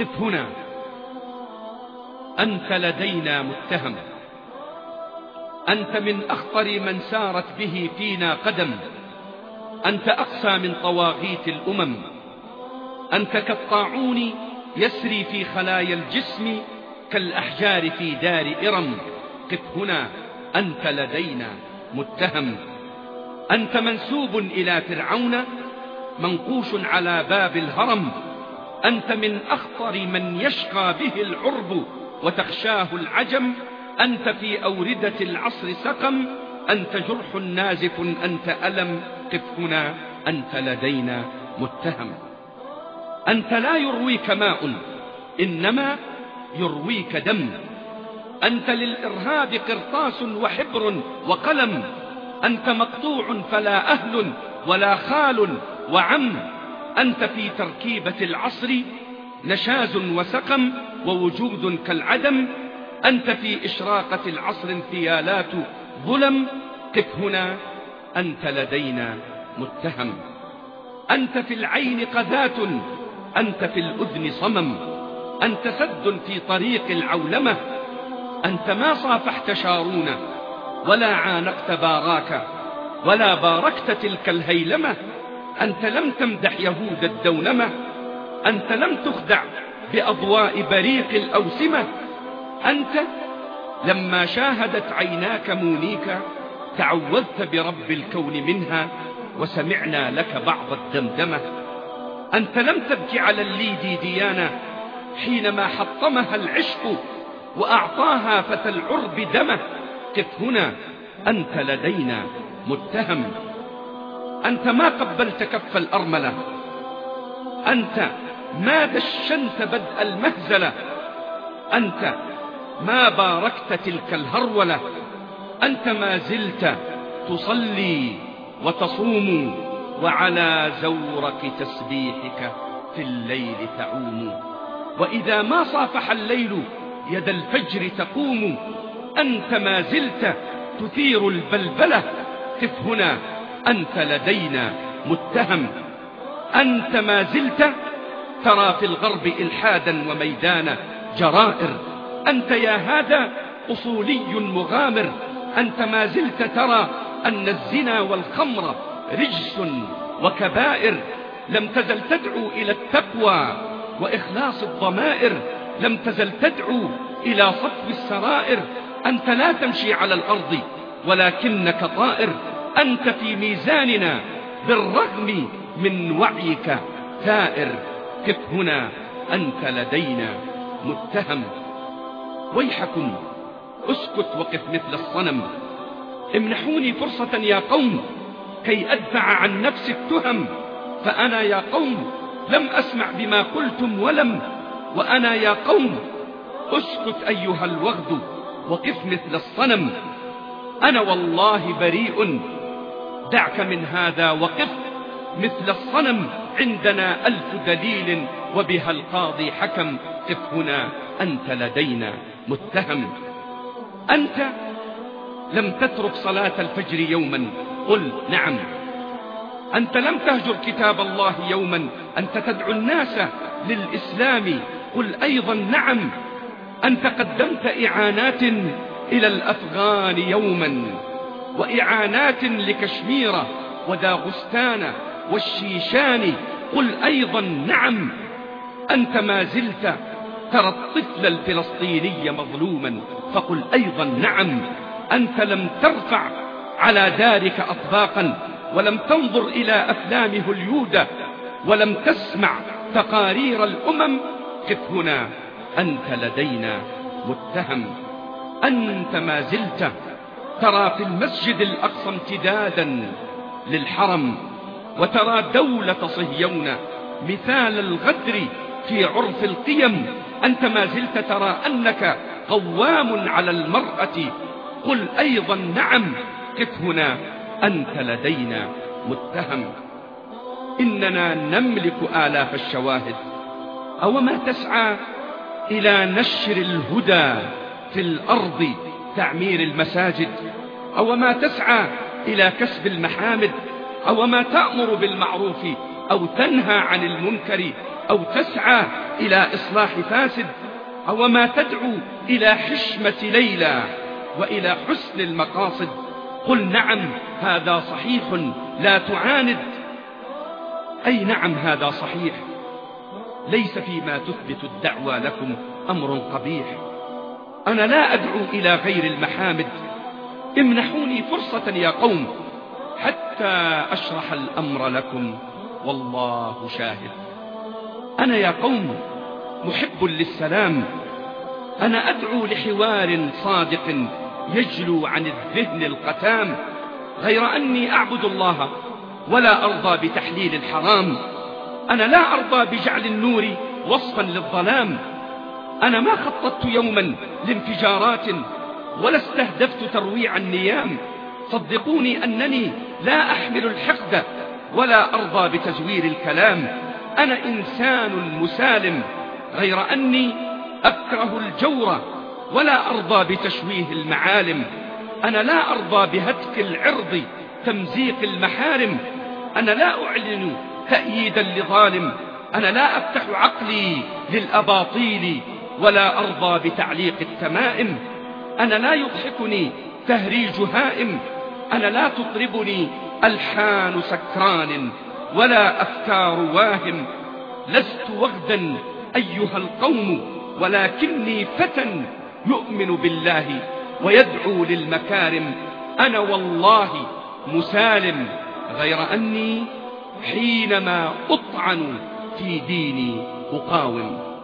قف هنا. أنت لدينا متهم. أنت من أخطر من سارت به فينا قدم. أنت أقسى من طواغيت الأمم. أنت كالطاعون يسري في خلايا الجسم كالأحجار في دار إرم. قف هنا. أنت لدينا متهم. أنت منسوب إلى فرعون منقوش على باب الهرم. أنت من أخطر من يشقى به العرب وتخشاه العجم. أنت في أوردة العصر سقم. أنت جرح نازف. أنت ألم. قف هنا أنت لدينا متهم. أنت لا يرويك ماء. إنما يرويك دم. أنت للإرهاب قرطاس وحبر وقلم. أنت مقطوع فلا أهل ولا خال وعم. أنت في تركيبة العصر نشاز وسقم ووجود كالعدم أنت في إشراقة العصر انثيالات ظلم قف هنا أنت لدينا متهم. أنت في العين قذاة أنت في الأذن صمم. أنت سد في طريق العولمة أنت ما صافحت شارون ولا عانقت باراك ولا باركت تلك الهيلمة. أنت لم تمدح يهود الدونمة أنت لم تخدع بأضواء بريق الأوسمة أنت لما شاهدت عيناك مونيك تعوذت برب الكون منها وسمعنا لك بعض الدمدمة. أنت لم تبك على الليدي ديانا حينما حطمها العشق وأعطاها فتى العرب دمه. قف هنا أنت لدينا متهم. أنت ما قبلت كف الأرملة. أنت ما دشنت بدء المهزلة. أنت ما باركت تلك الهرولة. أنت ما زلت تصلي وتصوم وعلى زورق تسبيحك في الليل تعوم. وإذا ما صافح الليل يد الفجر تقوم. أنت ما زلت تثير البلبلة. قف هنا أنت لدينا متهم. أنت ما زلت ترى في الغرب إلحادا وميدانا جرائر. أنت يا هذا أصولي مغامر. أنت ما زلت ترى أن الزنا والخمر رجس وكبائر. لم تزل تدعو إلى التقوى وإخلاص الضمائر. لم تزل تدعو إلى صفو السرائر. أنت لا تمشي على الأرض ولكنك طائر. أنت في ميزاننا بالرغم من وعيك. ثائر قف هنا أنت لدينا. متهم ويحكم. اسكت وقف مثل الصنم. امنحوني فرصة يا قوم كي أدفع عن نفسي التهم. فأنا يا قوم لم أسمع بما قلتم ولم وأنا يا قوم اسكت أيها الوغد وقف مثل الصنم. أنا والله بريء. دعك من هذا وقف مثل الصنم عندنا ألف دليل وبها القاضي حكم. قف هنا أنت لدينا متهم. أنت لم تترك صلاة الفجر يوما. قل نعم. أنت لم تهجر كتاب الله يوما. أنت تدعو الناس للإسلام. قل أيضا نعم. أنت قدمت إعانات إلى الأفغان يوما. وإعانات لكشمير وداغستان والشيشان. قل أيضا نعم أنت ما زلت ترى الطفل الفلسطيني مظلوما. فقل أيضا نعم أنت لم ترفع على دارك أطباقا ولم تنظر إلى أفلام هوليود ولم تسمع تقارير الأمم. قف هنا أنت لدينا متهم أنت ما زلت ترى في المسجد الأقصى امتدادا للحرم وترى دولة صهيون مثال الغدر في عرف القيم. أنت ما زلت ترى أنك قوام على المرأة. قل أيضا نعم قف هنا أنت لدينا متهم. إننا نملك آلاف الشواهد. أو ما تسعى إلى نشر الهدى في الأرض. تعمير المساجد أو ما تسعى إلى كسب المحامد أو ما تأمر بالمعروف أو تنهى عن المنكر أو تسعى إلى إصلاح فاسد أو ما تدعو إلى حشمة ليلى وإلى حسن المقاصد. قل نعم هذا صحيح لا تعاند. أي نعم هذا صحيح. ليس فيما تثبت الدعوى لكم أمر قبيح. أنا لا أدعو إلى غير المحامد. امنحوني فرصة يا قوم حتى أشرح الأمر لكم. والله شاهد. أنا يا قوم محب للسلام. أنا أدعو لحوار صادق يجلو عن الذهن القتام. غير أني أعبد الله ولا أرضى بتحليل الحرام. أنا لا أرضى بجعل النور وصفا للظلام. أنا ما خططت يوما لانفجارات ولا استهدفت ترويع النيام. صدقوني أنني لا أحمل الحقد ولا أرضى بتزوير الكلام. أنا إنسان مسالم غير أني أكره الجور ولا أرضى بتشويه المعالم. أنا لا أرضى بهتك العرض تمزيق المحارم. أنا لا أعلن تأييدا لظالم. أنا لا أفتح عقلي للأباطيل. ولا أرضى بتعليق التمائم. أنا لا يضحكني تهريج هائم. أنا لا تطربني ألحان سكران ولا أفكار واهم. لست وغدا أيها القوم ولكني فتى يؤمن بالله ويدعو للمكارم. أنا والله مسالم غير أني حينما أطعن في ديني أقاوم.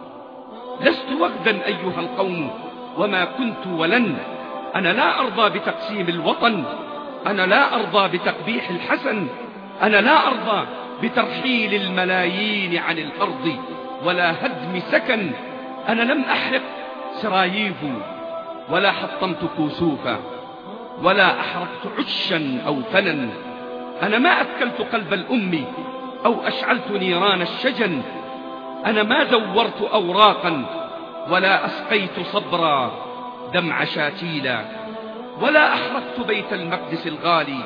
لست وغدا أيها القوم وما كنت ولن. أنا لا أرضى بتقسيم الوطن. أنا لا أرضى بتقبيح الحسن. أنا لا أرضى بترحيل الملايين عن الأرض ولا هدم سكن. أنا لم أحرق سراييف ولا حطمت كوسوفا ولا أحرقت عشا أو فنا. أنا ما أكلت قلب الأم أو أشعلت نيران الشجن. أنا ما زورت أوراقا ولا أسقيت صبرا دمع شاتيلا ولا أحرقت بيت المقدس الغالي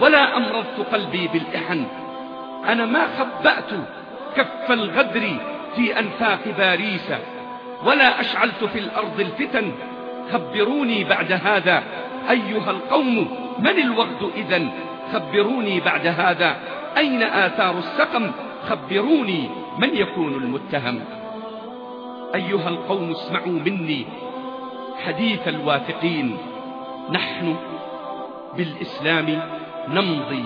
ولا أمرضت قلبي بالإحن. أنا ما خبأت كف الغدر في أنفاق باريس ولا أشعلت في الأرض الفتن. خبروني بعد هذا أيها القوم من الوغد إذا خبروني بعد هذا أين آثار السقم؟ خبروني من يكون المتهم؟ أيها القوم اسمعوا مني. حديث الواثقين. نحن بالإسلام نمضي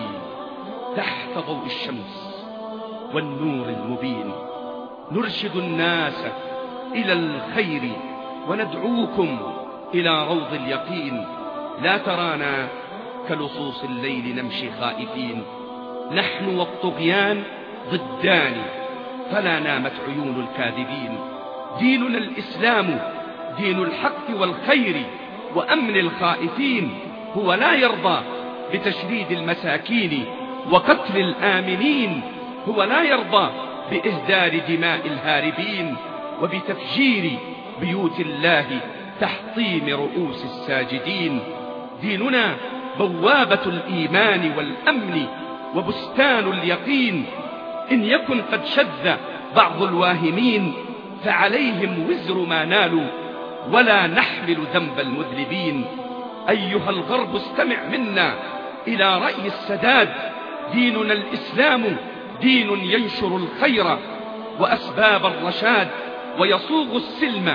تحت ضوء الشمس والنور المبين. نرشد الناس إلى الخير وندعوكم إلى روض اليقين. لا ترانا كلصوص الليل نمشي خائفين. نحن والطغيان ضدان. فلا نامت عيون الكاذبين. ديننا الإسلام دين الحق والخير وأمن الخائفين هو لا يرضى بتشريد المساكين وقتل الآمنين هو لا يرضى بإهدار دماء الهاربين وبتفجير بيوت الله تحطيم رؤوس الساجدين. ديننا بوابة الإيمان والأمن وبستان اليقين. إن يكن قد شذ بعض الواهمين فعليهم وزر ما نالوا ولا نحمل ذنب المذنبين. أيها الغرب استمع منا إلى رأي السداد. ديننا الإسلام دين ينشر الخير وأسباب الرشاد ويصوغ السلم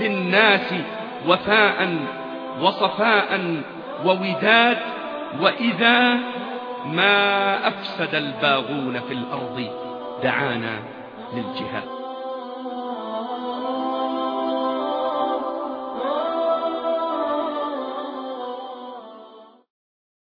للناس وفاء وصفاء ووداد. وإذا ما أفسد الباغون في الأرض دعانا للجهاد.